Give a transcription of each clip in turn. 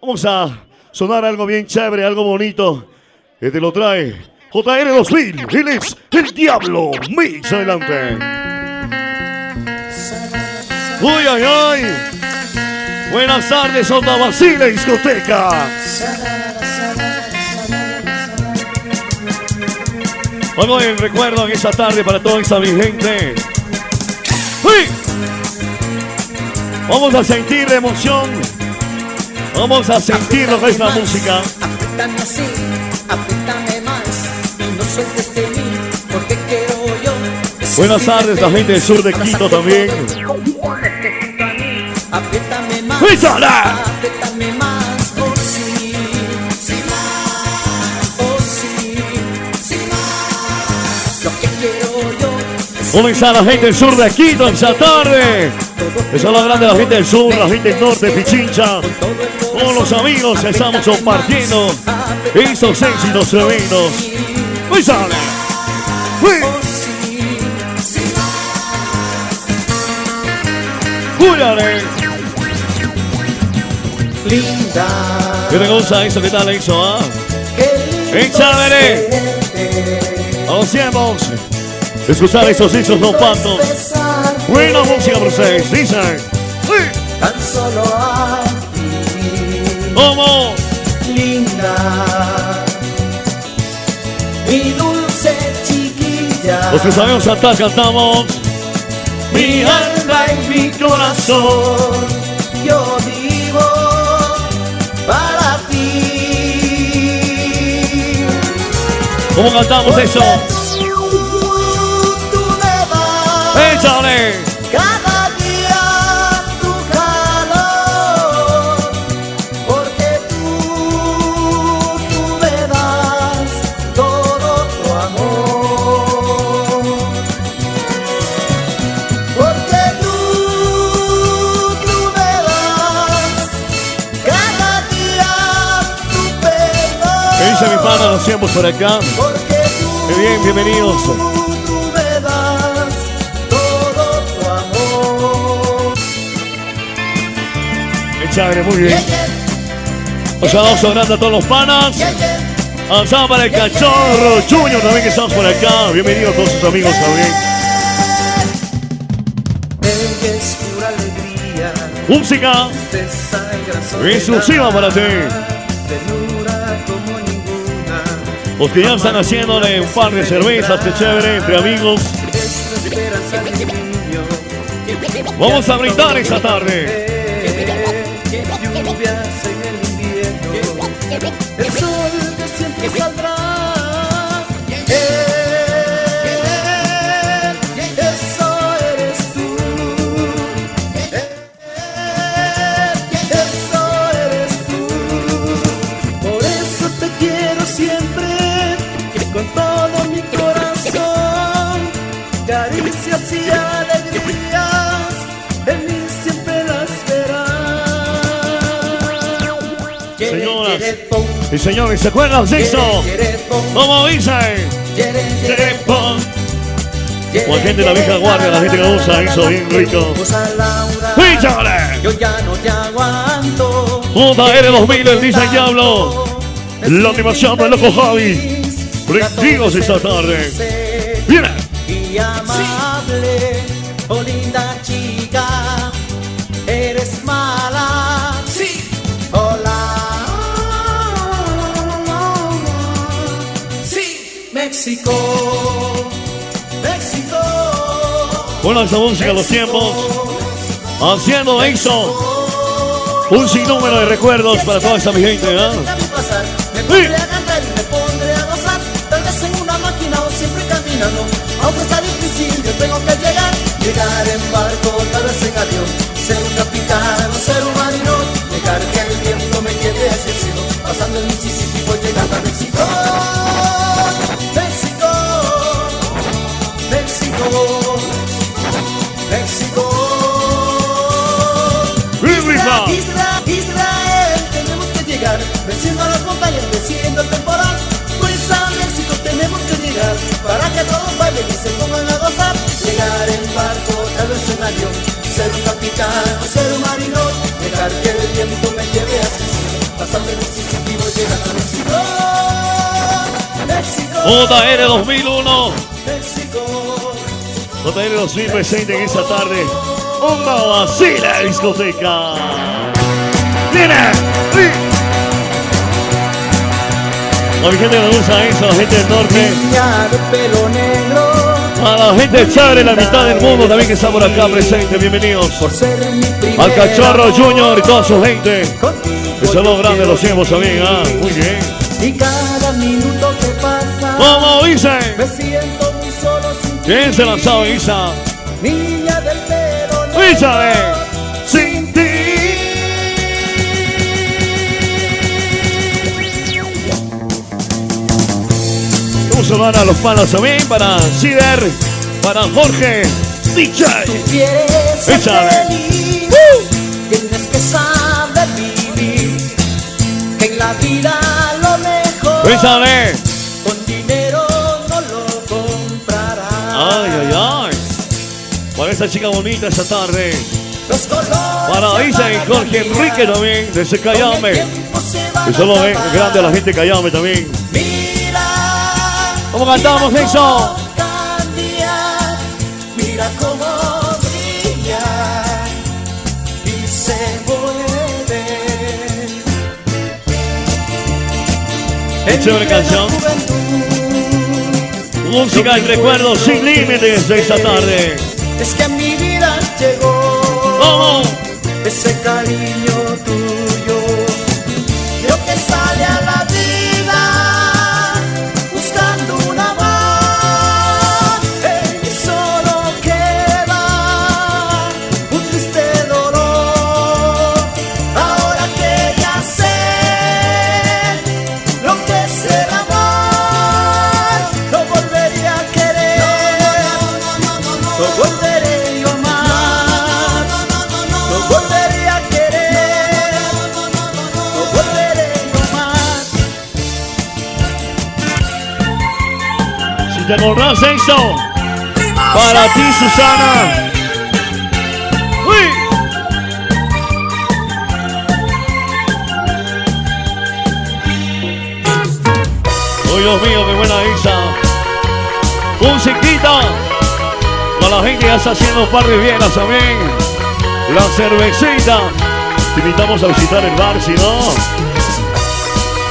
Vamos a sonar algo bien chévere, algo bonito. Que te lo trae JR 2000. Él es el Diablo. Mix adelante. Uy, ay, ay. Buenas tardes, Onda Basile Discoteca. Vamos en recuerdo en esta tarde para toda esta mi gente. ¡Uy! Vamos a sentir emoción. Vamos a sentir lo que es la música. Apriétame así, apriétame más. Y no sueltes de mí, porque quiero yo. Buenas tardes, la gente del sur de Quito también. Apriétame más. Apriétame más. Es ¿Cómo está la gente del sur de Quito esta tarde? Eso es lo grande, la gente del sur, la gente del norte, Pichincha. Todos los amigos estamos compartiendo estos éxitos tremendos. ¡Muy sale! ¡Cúrale! Linda. ¿Qué te gusta eso? ¿Qué tal eso, ah? ¡Échale! es verte. Hacemos escuchar estos hechos no. Besarte. Buena música ustedes, dicen. Tan solo a ti, ¿Cómo? linda, mi dulce chiquilla, Los que sabemos cantar, cantamos. Mi alma y mi corazón. yo vivo para ti. ¿Cómo cantamos eso? ¡Échale! cada día tu calor, porque tú, tú me das todo tu amor, porque tú, tú me das cada día tu ¿Qué dice mi pana? perdón, Lo hacemos por acá. porque tú, bien, bienvenidos. Muy bien. Un saludo grande a todos los panas. Alzamos para el cachorro Junior también que estamos por acá. Bienvenidos todos sus amigos también. Música exclusiva para ti. Los que ya están haciéndole un par de cervezas, qué chévere, entre amigos. Vamos a brindar esta tarde. Que siempre y señores, ¿se acuerdan de eso? ¿Cómo. O la gente de la vieja guardia, la gente que usa eso bien rico. ¡Échale! Yo ya no te aguanto. JR 2000, el DJ Diablo. La animación del loco Javi. Prendidos esta tarde. Viene. Y amable, oh linda chica, México. México. Bueno, esa música, los tiempos. Haciendo eso. Un sinnúmero de recuerdos para toda esta mi gente. Me pondré a cantar y me pondré a gozar. Tal vez en una máquina o siempre caminando. Aunque está difícil, yo tengo que llegar. Llegar en barco, tal vez en avión. Ser un capitán o ser un marino. Dejar que el viento me lleve hacia el cielo. Pasando el Mississippi, voy llegando a. México. lindo temporal. Por San México tenemos que llegar Para que todos bailen y se pongan a gozar. Llegar en barco, tal vez en avión Ser un capitán o ser un marino Dejar que el tiempo me lleve a su Pasando el Mississippi voy llegando a México. México. JR 2001 México. JR 2000 presente en esta tarde. Una vacila discoteca. Viene, la gente no usa eso, la gente del norte. A la gente chévere, la mitad del mundo también que está por acá presente. Bienvenidos. Mi Al Cachorro Junior y toda su gente. Es lo grande, lo hacemos también. Ah, muy bien. Y cada minuto que pasa. ¿Cómo dice? Me siento muy solo sin. ¿Quién se la sabe, Isa? Niña del pelo negro. Échale. Vamos a saludar a los palos también para Cider, para Jorge, DJ. Tú quieres ser feliz. Tienes que saber vivir. Que en la vida lo mejor. Échale. Con dinero no lo comprarás. Ay, ay, ay. Para esta chica bonita esta tarde. Los Para Isa y Jorge. Enrique también, desde Con el Cayame. tiempo se van Eso a lo ve acabar. grande a la gente de Cayame también. ¿Cómo cantamos eso? Mira cómo brilla y se mueve. En Chévere canción. Música y recuerdos sin límites de esta tarde. Es que a mi vida llegó ese cariño De eso, para ti, Susana. Uy. Uy, Dios mío, qué buena Isa. Musiquita. Para la gente ya está haciendo par de bielas también. La cervecita. Te invitamos a visitar el bar, si no.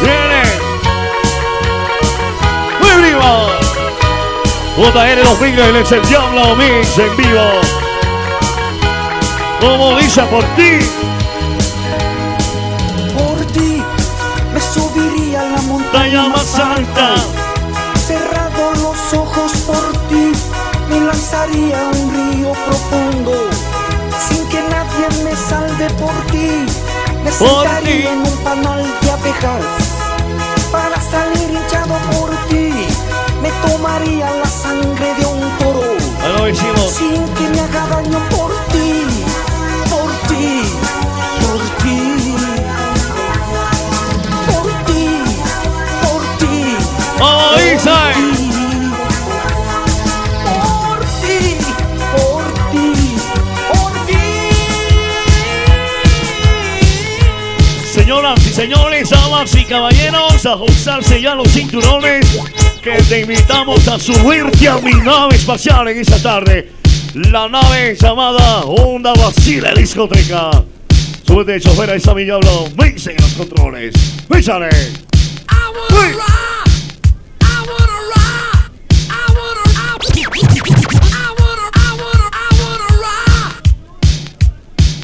Viene. Muy vivo. JR 2000 el ex el Diablo Mix en vivo. Como dice por ti. Por ti me subiría a la Montaña montaña más alta. Cerrado los ojos por ti, me lanzaría a un río profundo. Sin que nadie me salve por ti, me Por sentaría ti. en un panal de abejas. Para salir hinchado por ti, me tomaría la sangre de un toro. Lo hicimos. Sin que me haga daño por ti, por ti, por ti. Por ti, por ti. Damas y caballeros, ajustarse ya los cinturones que te invitamos a subirte a mi nave espacial en esta tarde. La nave llamada Onda Vacila Discoteca. Súbete, chofer, ahí está mi diablo. En los controles. Píchale.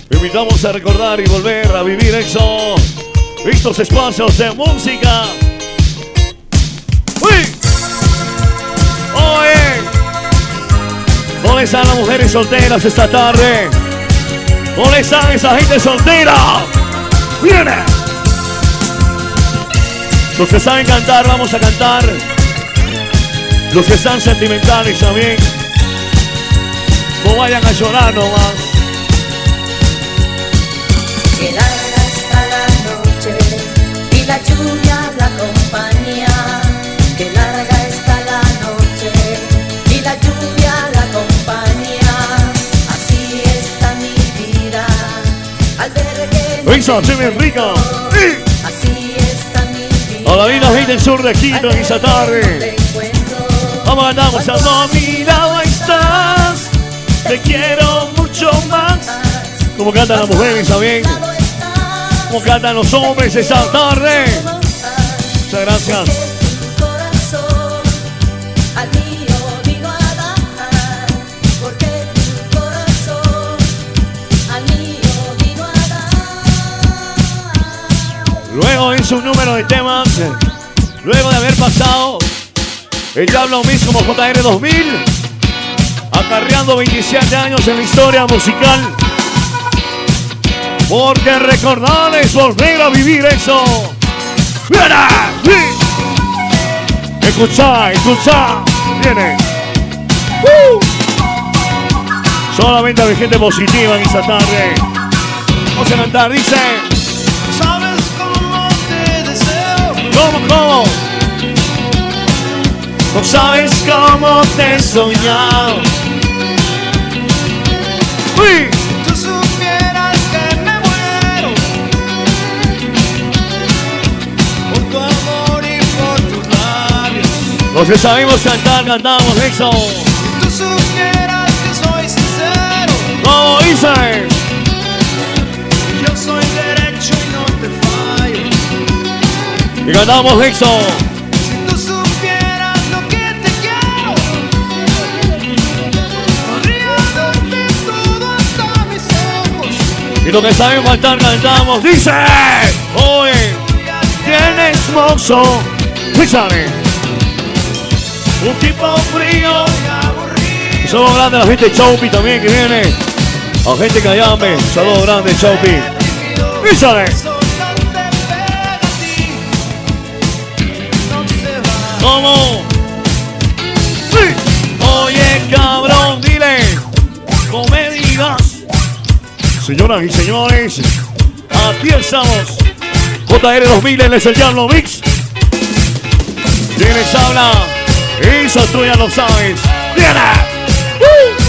Invitamos a recordar y volver a vivir eso. Estos espacios de música. ¡Uy! ¡Oye! ¿Dónde están las mujeres solteras esta tarde? ¿Dónde están esa gente soltera? ¡Viene! Los que saben cantar, vamos a cantar. Los que están sentimentales también. No vayan a llorar nomás. Y la lluvia la acompaña. Que larga está la noche y la lluvia la acompaña. Así está mi vida al ver que no Risa, tengo Jimmy Rico. Así está mi vida. A la vida gente del sur de Quito en esta tarde. Vamos, andamos, a mi lado estás. Te quiero mucho más. Como cantan las mujeres también. Como cantan los hombres esa tarde. Muchas gracias. Luego hizo un número de temas. Luego de haber pasado el Diablo Mix como JR 2000. Acarreando 27 años en la historia musical. Porque recordar es volver a vivir eso. ¡Viene! ¡Sí! Escucha, escucha. Viene. ¡Uh! Solamente hay gente positiva en esta tarde. Vamos a cantar, dice. Sabes cómo te deseo. ¿Cómo, cómo? No sabes cómo te he soñado. Los que sabemos cantar, cantamos eso. Tú supieras que soy sincero. ¿Cómo dice? Yo soy derecho y no te fallo. Y cantamos eso. Si tú supieras lo que te quiero, podría darte todo hasta mis ojos. Y los que sabemos cantar, cantamos. Dice. Oye, tienes mozo. Escúchame. Un tipo frío. Y Saludos grande a la gente de Chaupi también que viene. A gente que llame. Saludos grande Chaupi. Escúchame. ¿Cómo? Oye, cabrón, dile. No digas. Señoras y señores, aquí estamos. JR 2000 en el Diablo Mix. ¿Quién les habla? Eso tú ya lo sabes. ¡Viene! ¡Uh!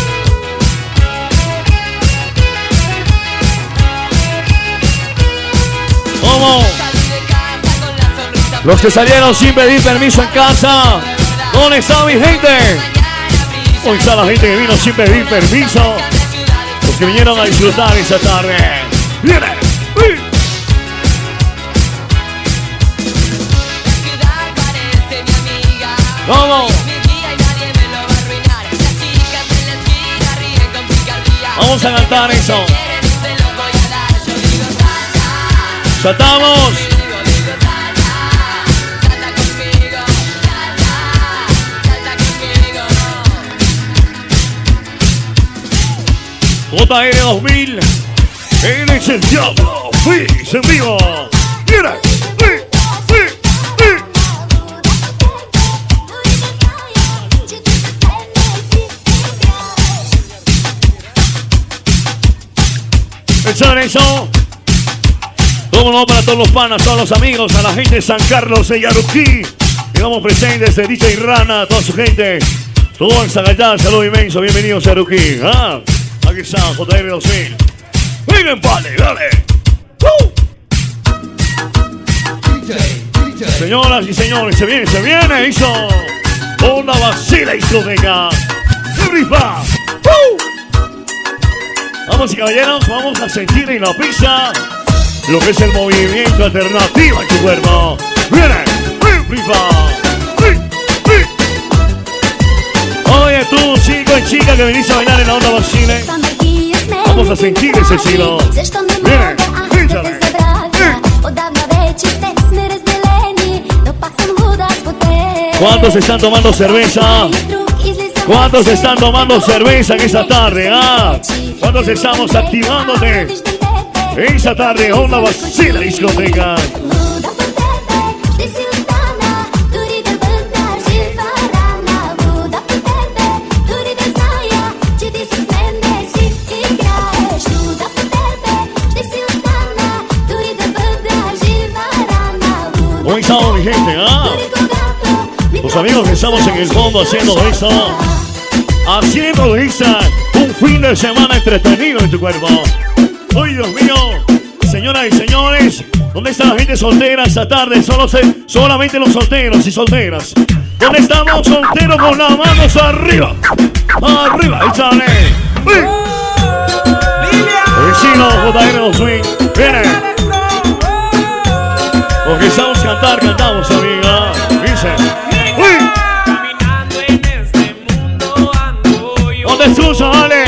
¿Cómo? Los que salieron sin pedir permiso en casa. ¿Dónde está mi gente? ¿Dónde está la gente que vino sin pedir permiso? Los que vinieron a disfrutar esta tarde. ¡Viene! Vamos a cantar eso. ¡Ya estamos! JR 2000 en el diablo en vivo. ¡Mira! Echar eso. Cómo no para todos los panas, todos los amigos, a la gente de San Carlos de Yaruquí. Digamos presentes de DJ Rana, toda su gente. Todo en Zagayá, saludo inmenso, bienvenidos a Yaruquí. Ah, aquí está JR 2000. Vengan, vale, dale. ¡Uh! Señoras y señores, se viene, se viene, hizo. Onda vacila y venga. ¡Qué rifa! ¡Uh! Vamos y caballeros, vamos a sentir en la pista lo que es el movimiento alternativo en tu cuerpo. ¡Viene! Oye tú, chico y chica que venís a bailar en la onda vacile. Vamos a sentir ese estilo. Viene, píntale. ¿Cuántos están tomando cerveza? ¿Cuántos están tomando cerveza en esta tarde? Ah, ¿cuántos estamos activándote? Esta tarde, onda vacila discoteca. ¿Cómo estamos, mi gente? Ah, los amigos que estamos en el fondo haciendo esto. Haciendo esta un fin de semana entretenido en tu cuerpo. ¡Ay, Dios mío! Señoras y señores, ¿dónde está la gente soltera esta tarde? Solo se- solamente los solteros y solteras. ¿Dónde estamos solteros con las manos arriba? Arriba. Uy. Vecino JR Swing. Viene. Porque estamos cantar, cantamos, amiga. Dice. Uy. Ando yo. ¿Dónde estás, Ale?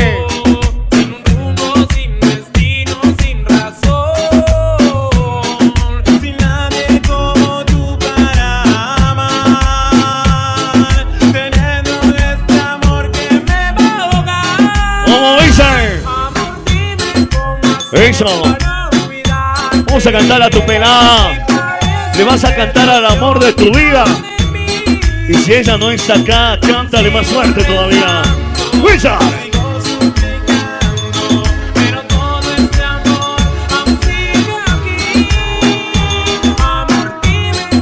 Sin un rumbo, sin destino, sin razón. Sin nadie como tú para amar. Teniendo este amor que me va a ahogar. ¿Cómo dice? Amor, dime Eso. Vamos a cantar a tu pelada. Le vas a cantar al amor de tu vida. Y si ella no está acá, cántale más fuerte todavía. Dime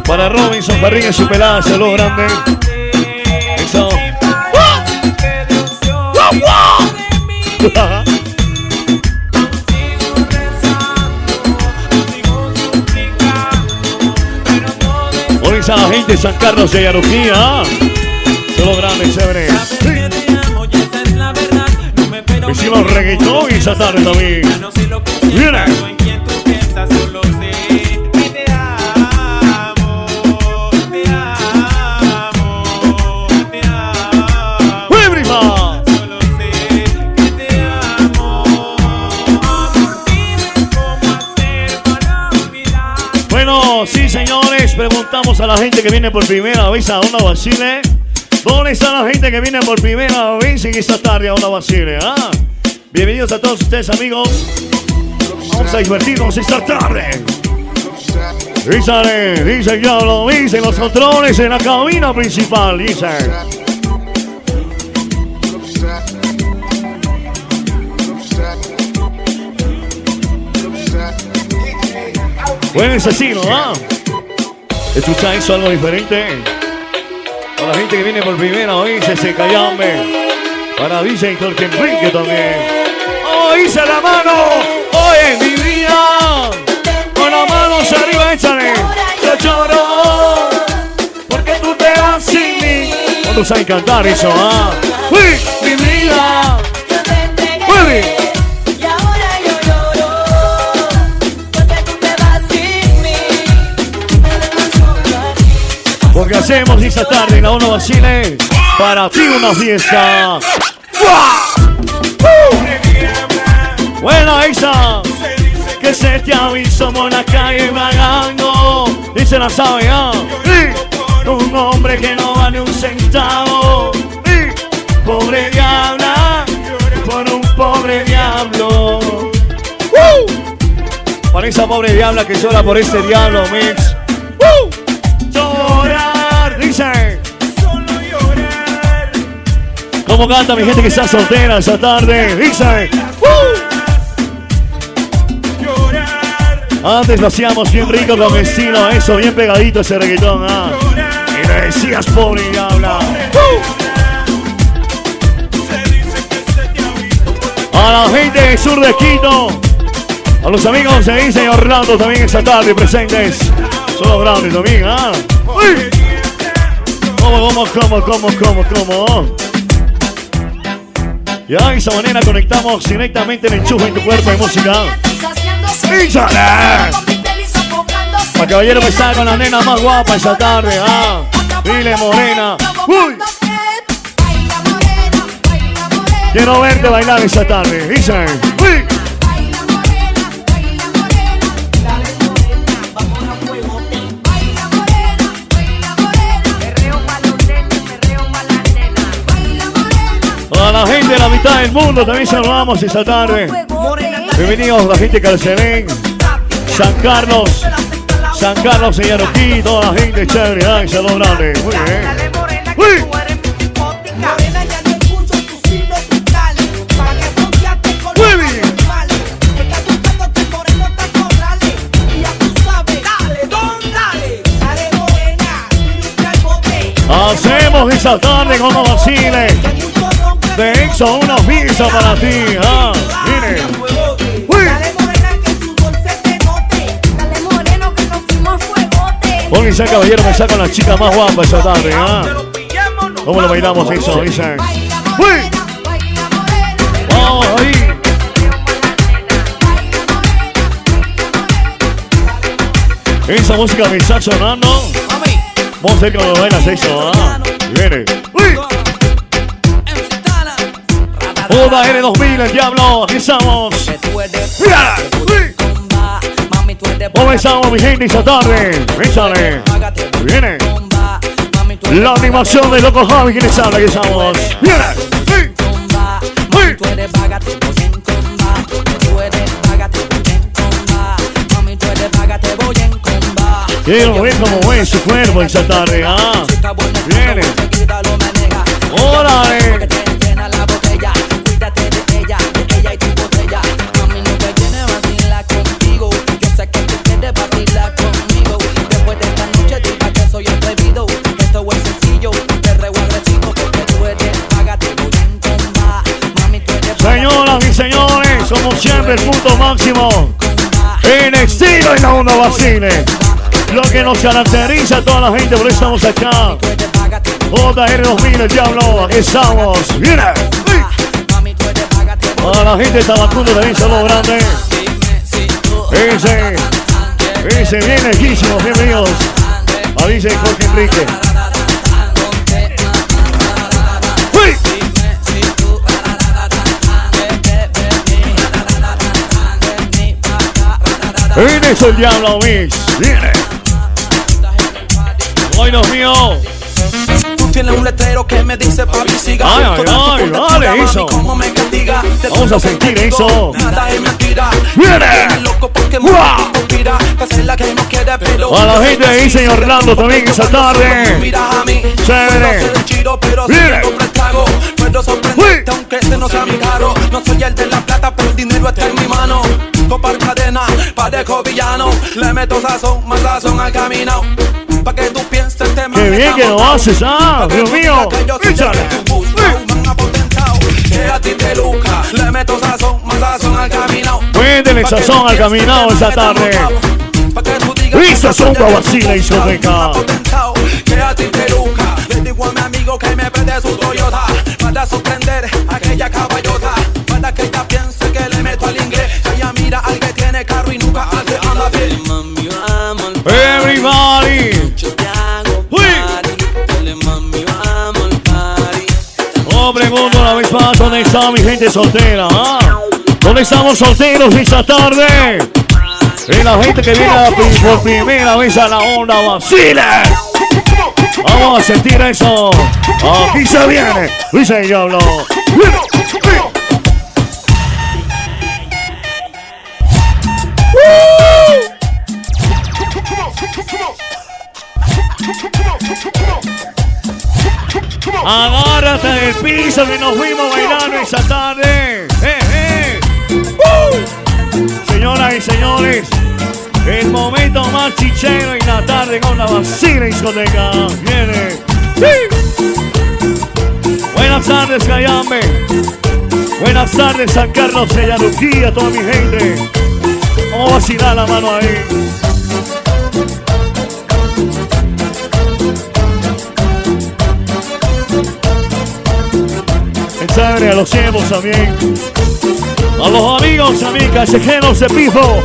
Para Robinson Barriga y su pelada, saludo grande. Eso. Hoy a la gente de San Carlos de Yaruquía. Saludo grande, chévere. Menos. reggaetón y esa tarde también. no. Bueno, sí, señores, preguntamos a la gente que viene por primera vez a una Basile. ¿Dónde está la gente que viene por primera vez en esta tarde a una Basile? Ah? Bienvenidos a todos ustedes, amigos. Vamos a divertirnos esta tarde. Dice, dice ya lo dicen los controles en la cabina principal, dice. Buen asesino, ¿ah? Escucha eso, algo diferente. Para la gente que viene por primera vez, ese callambe. Para DJ Jorge Enrique también. ¡Oh, hice la mano! ¡Oye, mi vida! Con las manos arriba, échale. Yo lloro porque tú te vas sin mí. ¿Cuántos saben cantar eso, ah? ¡Uy, mi vida! Yo te entregué ¡Mueve! y ahora yo lloro porque tú te vas sin mí. Me dejas solo aquí. Porque hacemos esta tarde en la ONU Basile para ti una fiesta. ¡Uh! Buena Isa, que se te avisó por la calle vagando y se la sabe, ¿ah? Un hombre que no vale un centavo. Pobre diabla, por un pobre diablo. ¡Uh! Para esa pobre diabla que llora por este diablo, mix. ¡Uh! Llorar, dice. Solo llorar. ¿Cómo canta mi gente que está soltera esta tarde? Dice. Antes lo hacíamos bien rico con estilo, eso, bien pegadito ese reggaetón, ah. Y le decías pobre. ¡Uh! Te avisó. A la gente del sur de Quito, a los amigos de Isa y Orlando también esta tarde presentes. Son los grandes también, ah. ¡Uy! ¿Cómo, cómo, cómo, cómo, cómo, cómo? Y de esa manera conectamos directamente el enchufe en tu cuerpo de música. ¡Échale! Para caballero que está con la nena más guapa esta tarde, ah. Dile morena. ¡Uy! Quiero verte bailar esta tarde. Dice. ¡Uy! La mitad del mundo también saludamos esta tarde. Bienvenidos la gente de Carcelén, San Carlos, San Carlos y Yaroquí, toda la gente chévere. Ay, saludos grandes. Muy bien. ¡Uy! Que. Hacemos esta tarde hecho, una pizza para ti. Ah, mire. Hoy ese caballero me saca la chica más guapa esta tarde, ¿ah? ¿Cómo lo bailamos eso? vamos. Dice. Baila ¡Uy! Vamos ahí. Esa música me está sonando. Vamos a ver cómo bailas eso, ¿ah? Viene. ¡Uy! bomba, mami, tú eres Comenzamos, mi gente, esta tarde. Échale. Viene. La animación de Loco Javi. ¿Quién les? Aquí estamos. Quiero ver cómo es su cuerpo esta tarde, ¿ah? Viene. El punto máximo. En estilo y la onda vacile. Lo que nos caracteriza a toda la gente, por eso estamos acá. Voy JR2000, el diablo, aquí estamos. Voy A la gente de Tabacundo también grande. Ese, ese bien lejísimo, bienvenidos. A dice Jorge Enrique. Viene eso el diablo mix. Viene. Ay, Dios mío. Tú tienes un letrero que me dice papi siga Ay, ay, ay, mami, eso. Vamos a sentir eso. Nada es mentira Viene. Eres loco porque me Guau. conspira Que hacer la que no quiere pero A la gente ahí, señor Orlando, también solo tarde. Chévere. Viene. Puedo sorprenderte aunque este no sea mi caro No soy el de la plata pero el dinero está en mi mano Copar cadena, parejo villano Le meto sazón, más sazón al camino Pa' que tú pienses te Qué bien que lo haces, ah, Dios mío. Échale. Que a ti te luca, le meto sazón, más sazón al camino. Métele sazón al caminado esta tarde. Vacila discoteca. Que a ti te luca, le digo a mi amigo que me prende su Toyota para sorprender mi gente soltera. ah? ¿Dónde estamos solteros esta tarde? Y la gente que viene por primera vez a la onda vacila. Vamos a sentir eso. Aquí se viene. Dice el diablo. Agárrate del piso que nos fuimos bailando esta tarde. ¡Eh, eh! ¡Uh! Señoras y señores, el momento más chichero en la tarde con la vacila discoteca. Viene. Buenas tardes, Cayambe. Buenas tardes, San Carlos de Yaruquí, a toda mi gente. Vamos a vacilar la mano ahí. Chévere, a los ciegos también. A los amigos, amigas, callejeros de pijo.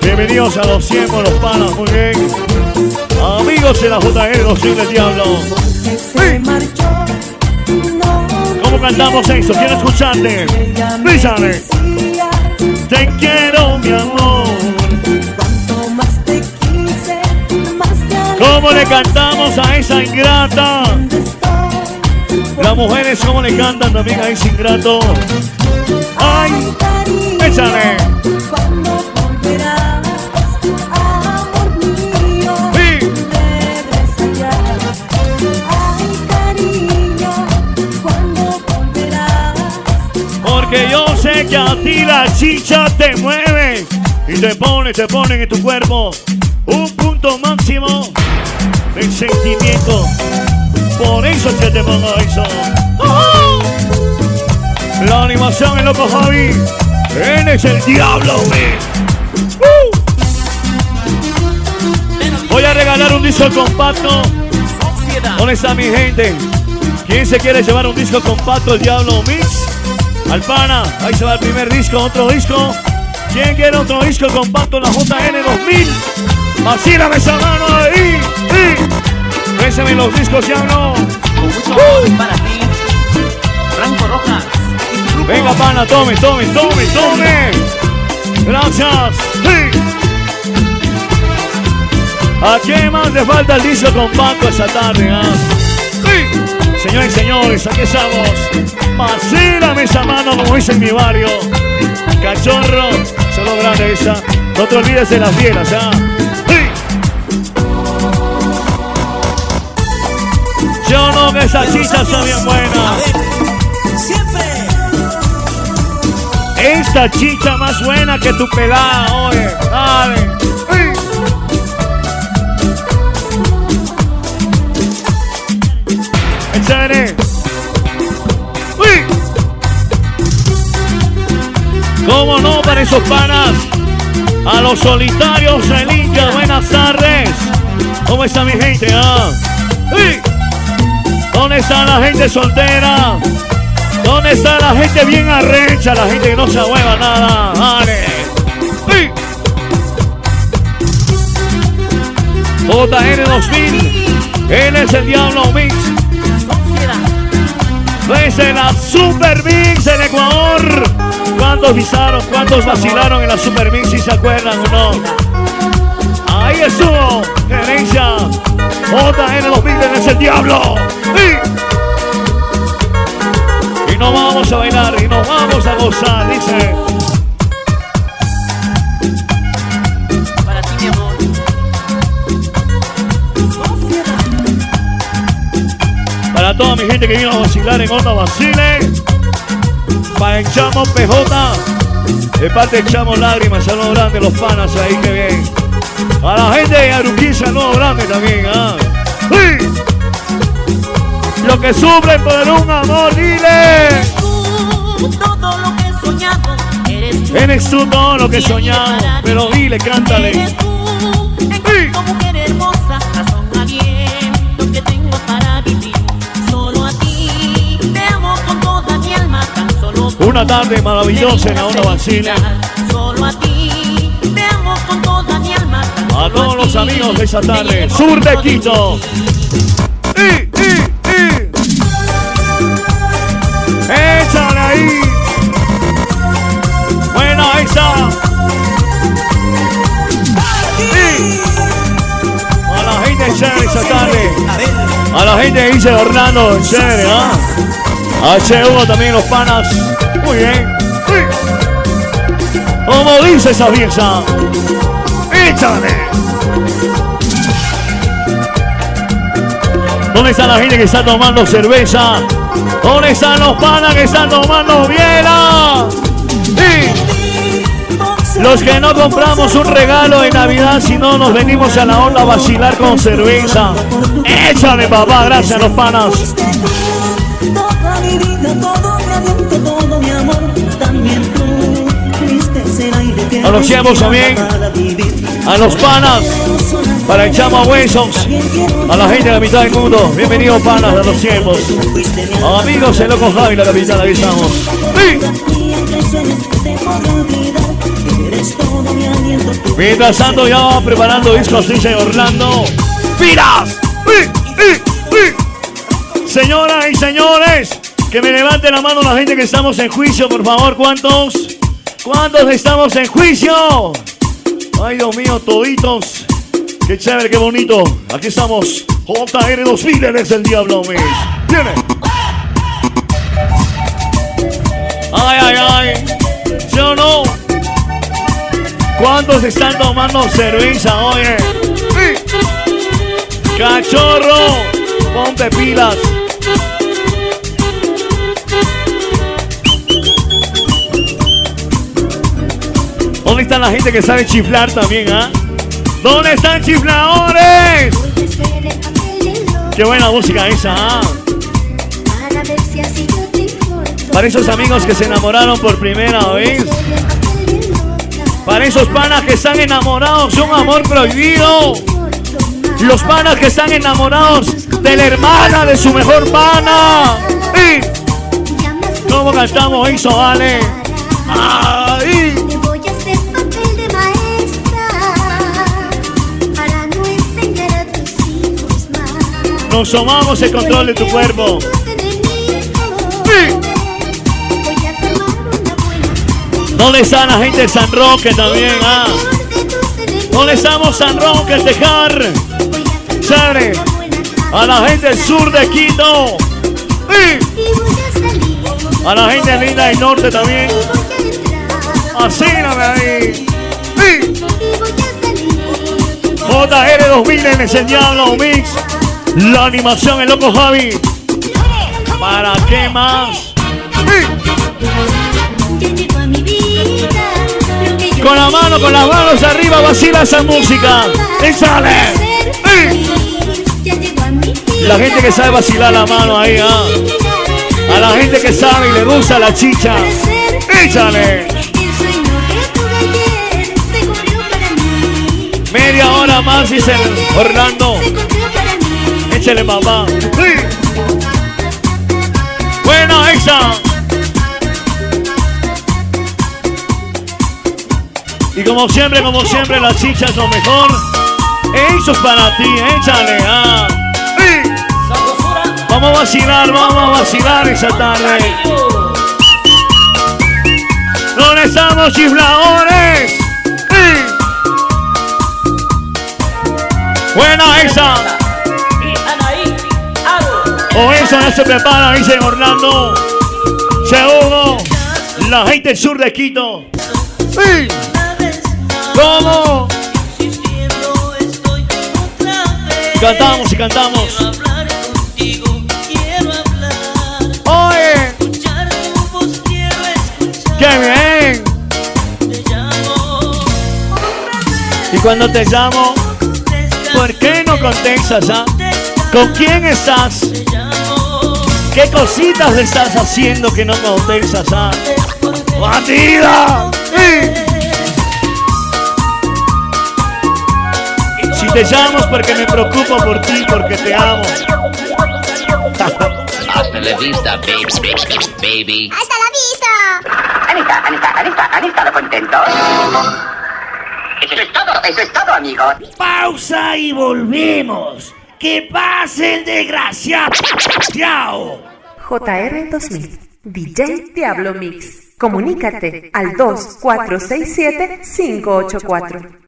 Bienvenidos a los ciegos, los panas, muy bien. Amigos de la JR, los del diablo. ¿Cómo cantamos eso? Quiero escucharte. Dígame. decía Te quiero, mi amor. ¿Cómo le cantamos a esa ingrata? Las mujeres, ¿cómo le cantan también a ese ingrato? ¡Ay! Échale. Cuando volverás, amor mío, Sí. regresa. Ay, cariño, cuando volverás. Porque yo sé que a ti la chicha te mueve y te pone, te pone en tu cuerpo un punto máximo de sentimiento. Por eso es que te pongo eso. ¡Oh! La animación es loco Javi. Él es el diablo, me. Voy a regalar un disco compacto? ¿Dónde está mi gente? ¿Quién se quiere llevar un disco compacto? El Diablo Mix. Al pana. Ahí se va el primer disco, otro disco. ¿Quién quiere otro disco compacto? La JN 2000. Vacílame esa mano ahí. Sí. Pésame los discos, Diablo. Con mucho amor para ti, Franco Rojas. Venga, pana, tome, tome, tome, tome. Gracias. Sí. ¿A qué más le falta el disco compacto esta tarde? ah? Sí. Señores y señores, aquí estamos. Vacílame esa mano, como dice en mi barrio. Cachorro, solo grande esa. No te olvides de las fieras, ¿ah? Que esas chichas son bien buenas. Siempre. Esta chicha más buena que tu pelada, oye. Dale. Échale. ¿Cómo no para esos panas? A los solitarios del Inca, buenas tardes. ¿Cómo está mi gente? Ah? ¡Uy! ¿Dónde está la gente soltera? ¿Dónde está la gente bien arrecha? La gente que no se ahueva nada. Dale. ¡Sí! JN 2000. Él es el Diablo Mix. Desde la Super Mix en Ecuador. ¿Cuántos visaron? ¿Cuántos vacilaron en la Super Mix? Si se acuerdan o no. Ahí estuvo. Gerencia. JN 2000 él es el Diablo. ¡Sí! Y nos vamos a bailar y nos vamos a gozar, dice. Para ti, mi amor. Para toda mi gente que vino a vacilar en Onda Basile. Para el Chamo PJ. De parte del Chamo Lágrimas, saludos grandes, los panas ahí, que bien. A la gente de Aruquí, saludos grandes también, ¿ah? ¡Sí! Los que sufren por un amor, dile. Tú, todo lo que he soñado, eres tú. Eres tú todo lo que soñamos. Pero dile, cántale. Eres tú, encuentro mujer hermosa, razón aliento que tengo para vivir. Solo a ti, te amo con toda mi alma, tan solo Una tarde maravillosa en la Onda Basile. A todos los amigos de esa tarde. Sur de Quito. ti. ¡Y, y, y! ¡Échale ahí! Buena esa. ¡Y! A la gente de chévere esa tarde. A la gente dice Orlando, chévere, ¿ah? A H1 también los panas. Muy bien. ¡Y! Como dice esa vieja. ¡Échale! ¿Dónde está la gente que está tomando cerveza? ¿Dónde están los panas que están tomando biela? Sí. Los que no compramos un regalo de Navidad, si no nos venimos a la onda a vacilar con cerveza. Échale, papá, gracias a los panas. Toda mi vida, todo mi aliento, todo mi amor, también tú. A los panas, para el chamo Huesos, a la gente de la mitad del mundo. Bienvenidos, panas, a los tiempos. Amigos, el loco Javi, la capital, aquí estamos. Sí. Mientras tanto, ya va preparando discos, dice Orlando. ¡Piras! Señoras y señores, que me levante la mano la gente que estamos en juicio, por favor. ¿Cuántos? ¿Cuántos estamos en juicio? Ay, Dios mío, toditos. Qué chévere, qué bonito. Aquí estamos. JR 2000 eres el diablo, mis. Viene. Ay, ay, ay. Yo no. ¿Cuántos están tomando cerveza, oye? Sí. Cachorro, ponte pilas. ¿Dónde está la gente que sabe chiflar también, ah? ¿Dónde están chifladores? Qué buena música esa, ah. Para esos amigos que se enamoraron por primera vez. Para esos panas que están enamorados de un amor prohibido. Los panas que están enamorados de la hermana de su mejor pana. ¿Cómo cantamos eso, vale? ¡Ay! Nos tomamos el control de tu cuerpo. ¿Dónde está la gente de San Roque también? Ah? ¿Dónde estamos San Roque, Tejar? Sale. A la gente del sur de Quito. A la gente linda del norte también. Y voy a entrar. Así no me ahí. Sí. JR 2000 en ese diablo mix. La animación, el loco Javi. ¿Para qué más? Con la mano, con las manos arriba, vacila esa música. Y. La gente que sabe vacilar la mano ahí, ah. A la gente que sabe y le gusta la chicha. Échale. Media hora más, dice Orlando. Échale, mamá. Sí. Buena esa. Y como siempre, como siempre, la chicha es lo mejor. Eso es para ti, échale. Ah. Sí. Vamos a vacilar, vamos a vacilar esa tarde. ¿Dónde estamos, chifladores? Sí. Buena esa. O eso ya se prepara, dice Orlando. Segundo, la gente del sur de Quito. Sí. ¿Cómo? Cantamos y cantamos. Oye, qué bien. Y cuando te llamo, ¿por qué no contestas? ah? ¿Con quién estás? ¿Qué cositas le estás haciendo que no contestas? ah? ¡Batida! Sí. Si te llamo es porque me preocupo por ti, porque te amo. Hasta la vista, baby. baby. ¡Hasta la vista! Anita, Anita, Anita, ¿han estado contentos? Eso es todo, eso es todo, amigos. Pausa y volvemos. ¡Que pase el desgraciado! JR 2000, DJ Diablo Mix. Comunícate al 2467 584.